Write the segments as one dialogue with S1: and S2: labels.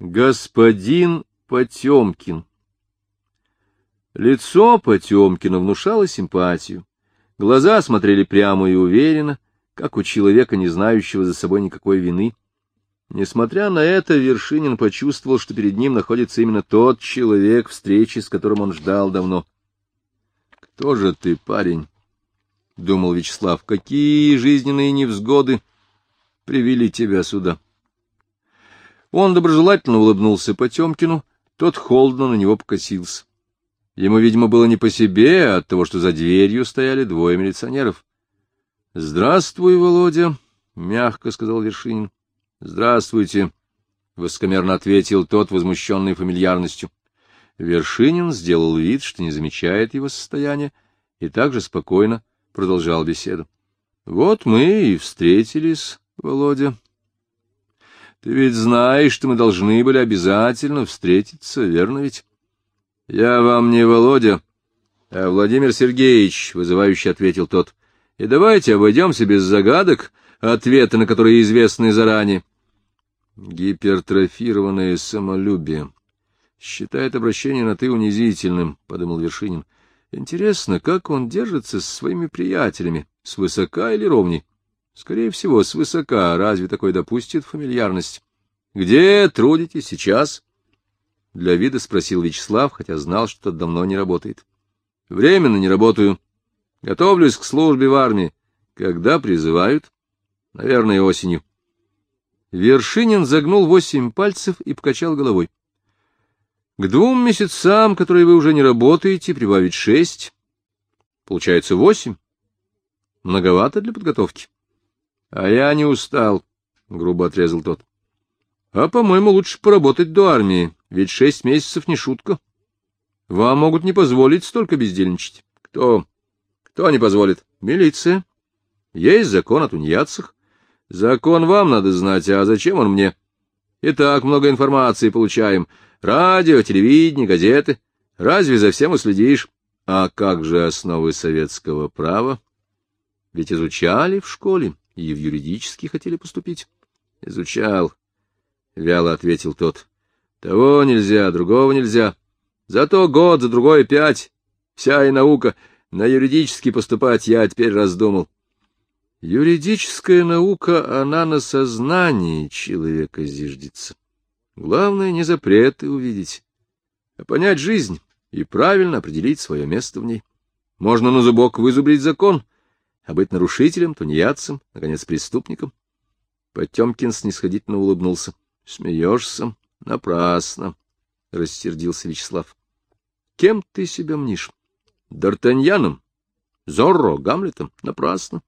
S1: Господин Потемкин Лицо Потемкина внушало симпатию. Глаза смотрели прямо и уверенно, как у человека, не знающего за собой никакой вины. Несмотря на это, Вершинин почувствовал, что перед ним находится именно тот человек, встречи с которым он ждал давно. — Кто же ты, парень? — думал Вячеслав. — Какие жизненные невзгоды привели тебя сюда? — он доброжелательно улыбнулся Потемкину, тот холодно на него покосился. Ему, видимо, было не по себе от того, что за дверью стояли двое милиционеров. — Здравствуй, Володя, — мягко сказал Вершинин. — Здравствуйте, — воскомерно ответил тот, возмущенный фамильярностью. Вершинин сделал вид, что не замечает его состояния, и также спокойно продолжал беседу. — Вот мы и встретились, Володя. Ты ведь знаешь, что мы должны были обязательно встретиться, верно ведь? — Я вам не Володя, а Владимир Сергеевич, — вызывающе ответил тот. — И давайте обойдемся без загадок, ответы на которые известны заранее. Гипертрофированное самолюбие. Считает обращение на «ты» унизительным, — подумал Вершинин. Интересно, как он держится со своими приятелями, свысока или ровней? Скорее всего, свысока. Разве такой допустит фамильярность? — Где трудитесь сейчас? Для вида спросил Вячеслав, хотя знал, что давно не работает. — Временно не работаю. Готовлюсь к службе в армии. Когда призывают? — Наверное, осенью. Вершинин загнул восемь пальцев и покачал головой. — К двум месяцам, которые вы уже не работаете, прибавить шесть. Получается восемь. Многовато для подготовки. —— А я не устал, — грубо отрезал тот. — А, по-моему, лучше поработать до армии, ведь шесть месяцев не шутка. Вам могут не позволить столько бездельничать. Кто? Кто не позволит? Милиция. Есть закон о тунеядцах. Закон вам надо знать, а зачем он мне? И так много информации получаем. Радио, телевидение, газеты. Разве за всем уследишь? А как же основы советского права? Ведь изучали в школе и в юридический хотели поступить. — Изучал, — вяло ответил тот. — Того нельзя, другого нельзя. Зато год, за другой пять. Вся и наука. На юридический поступать я теперь раздумал. Юридическая наука, она на сознании человека зиждется. Главное не запреты увидеть, а понять жизнь и правильно определить свое место в ней. Можно на зубок вызубрить закон — а быть нарушителем, тунеядцем, наконец, преступником. Потемкин снисходительно улыбнулся. — Смеешься? Напрасно, — рассердился Вячеслав. — Кем ты себя мнишь? Д'Артаньяном? Зорро? Гамлетом? Напрасно.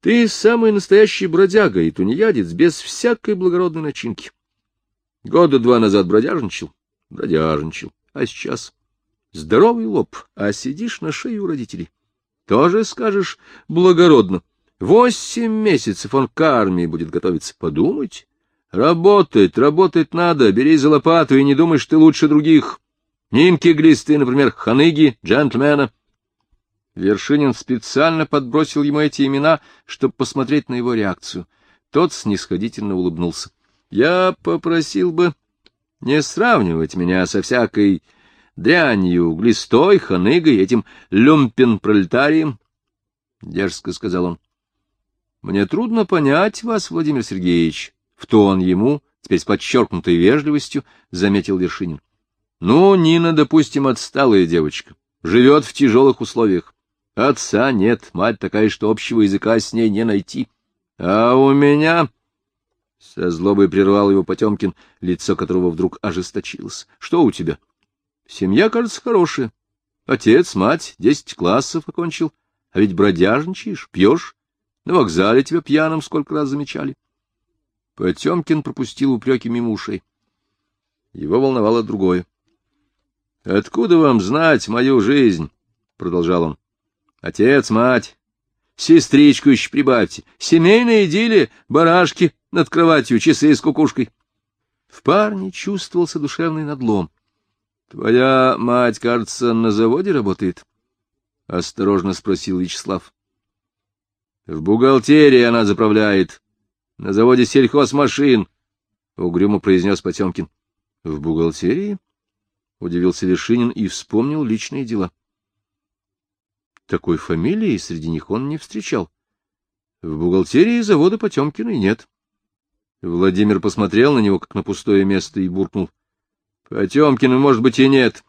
S1: Ты самый настоящий бродяга и тунеядец без всякой благородной начинки. Года два назад бродяжничал, бродяжничал, а сейчас здоровый лоб, а сидишь на шее у родителей. Тоже скажешь благородно. Восемь месяцев он к армии будет готовиться. Подумайте. Работать, работать надо. Бери за лопату и не думай, что ты лучше других. Нимки глисты, например, ханыги, джентльмена. Вершинин специально подбросил ему эти имена, чтобы посмотреть на его реакцию. Тот снисходительно улыбнулся. — Я попросил бы не сравнивать меня со всякой дрянью, глистой, ханыгой, этим люмпен-пролетарием, — дерзко сказал он. — Мне трудно понять вас, Владимир Сергеевич, — в тон ему, теперь с подчеркнутой вежливостью, заметил Вершинин. — Ну, Нина, допустим, отсталая девочка, живет в тяжелых условиях. Отца нет, мать такая, что общего языка с ней не найти. А у меня... Со злобой прервал его Потемкин, лицо которого вдруг ожесточилось. — Что у тебя? — Семья, кажется, хорошая. Отец, мать, десять классов окончил. А ведь бродяжничаешь, пьешь. На вокзале тебя пьяным сколько раз замечали. Потемкин пропустил упреки мимо ушей. Его волновало другое. — Откуда вам знать мою жизнь? — продолжал он. — Отец, мать, сестричку еще прибавьте. Семейная идиллия, барашки над кроватью, часы с кукушкой. В парне чувствовался душевный надлом. — Твоя мать, кажется, на заводе работает? — осторожно спросил Вячеслав. — В бухгалтерии она заправляет. На заводе сельхозмашин. угрюмо произнес Потемкин. — В бухгалтерии? — удивился Вершинин и вспомнил личные дела. Такой фамилии среди них он не встречал. В бухгалтерии завода Потемкиной нет. Владимир посмотрел на него, как на пустое место, и буркнул. — Потемкина, может быть, и нет.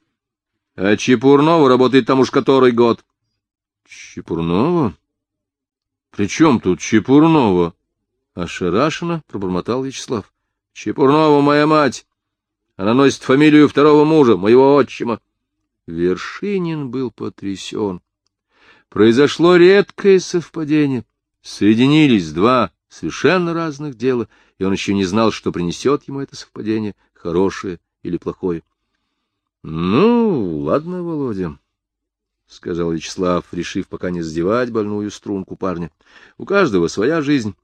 S1: А Чепурнова работает там уж который год. — Чепурнова? При чем тут Чепурнова? Ошарашенно пробормотал Вячеслав. — Чепурнова моя мать. Она носит фамилию второго мужа, моего отчима. Вершинин был потрясен. Произошло редкое совпадение. Соединились два совершенно разных дела, и он еще не знал, что принесет ему это совпадение, хорошее или плохое. — Ну, ладно, Володя, — сказал Вячеслав, решив пока не задевать больную струнку парня. — У каждого своя жизнь.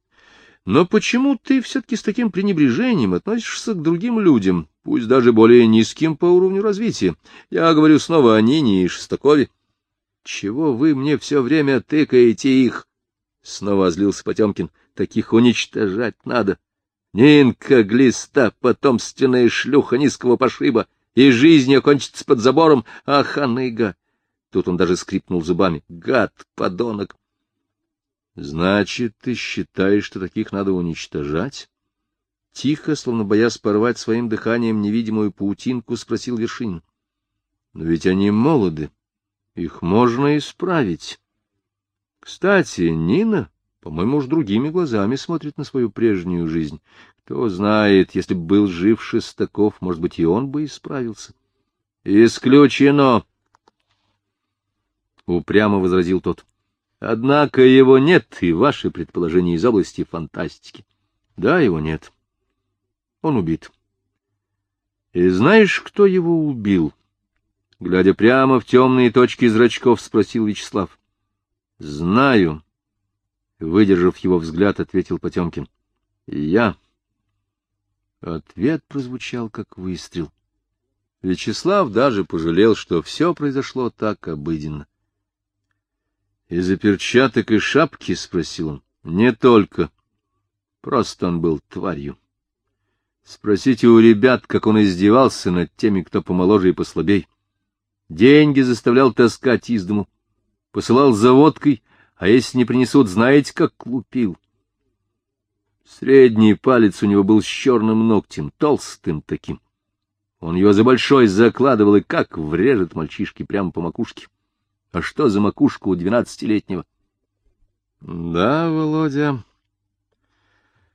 S1: Но почему ты все-таки с таким пренебрежением относишься к другим людям, пусть даже более низким по уровню развития? Я говорю снова о Нине и Шестакове. Чего вы мне все время тыкаете их? Снова озлился Потемкин. Таких уничтожать надо. Нинка глиста, потомственная шлюха низкого пошиба, и жизнь ее кончится под забором, а ханыга. Тут он даже скрипнул зубами. Гад, подонок. Значит, ты считаешь, что таких надо уничтожать? Тихо, словно боясь порвать своим дыханием невидимую паутинку, спросил Вершин. Но ведь они молоды, их можно исправить. Кстати, Нина, по-моему, уж другими глазами смотрит на свою прежнюю жизнь. Кто знает, если бы был жив Шестаков, может быть, и он бы исправился. — Исключено! — упрямо возразил тот. — Однако его нет, и ваши предположения из области фантастики. Да, его нет. Он убит. И знаешь, кто его убил? Глядя прямо в темные точки зрачков, спросил Вячеслав. — Знаю. Выдержав его взгляд, ответил Потемкин. — Я. Ответ прозвучал, как выстрел. Вячеслав даже пожалел, что все произошло так обыденно. — Из-за перчаток и шапки? — спросил он. — Не только. Просто он был тварью. Спросите у ребят, как он издевался над теми, кто помоложе и послабей. Деньги заставлял таскать из дому, посылал за водкой, а если не принесут, знаете, как лупил. Средний палец у него был с черным ногтем, толстым таким. Он его за большой закладывал и как врежет мальчишке прямо по макушке. А что за макушка у двенадцатилетнего? — Да, Володя.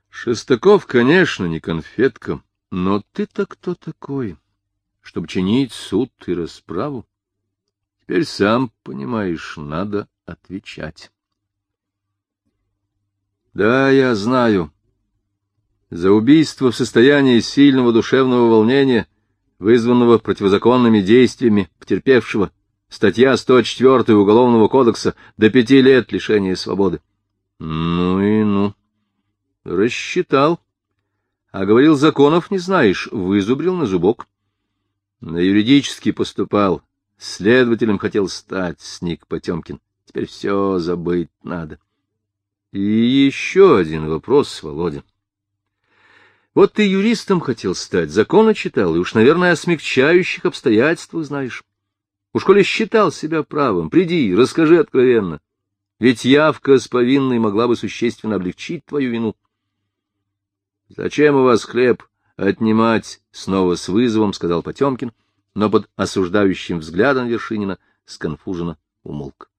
S1: Шестаков, конечно, не конфетка, но ты-то кто такой, чтобы чинить суд и расправу? Теперь сам понимаешь, надо отвечать. Да, я знаю. За убийство в состоянии сильного душевного волнения, вызванного противозаконными действиями потерпевшего, Статья 104 Уголовного кодекса до пяти лет лишения свободы. Ну и ну. Рассчитал. А говорил, законов не знаешь, вызубрил на зубок. На юридически поступал. Следователем хотел стать, сник Потемкин. Теперь все забыть надо. И еще один вопрос, Володя. Вот ты юристом хотел стать, законы читал, и уж, наверное, о смягчающих обстоятельствах знаешь. Уж коли считал себя правым, приди, расскажи откровенно. Ведь явка с повинной могла бы существенно облегчить твою вину. Зачем у вас хлеб отнимать? Снова с вызовом сказал Потемкин, но под осуждающим взглядом Вершинина сконфуженно умолк.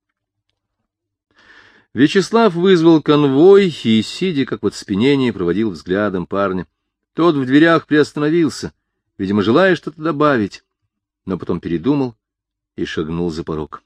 S1: Вячеслав вызвал конвой и, сидя как в оцепенении, проводил взглядом парня. Тот в дверях приостановился, видимо, желая что-то добавить, но потом передумал и шагнул за порог.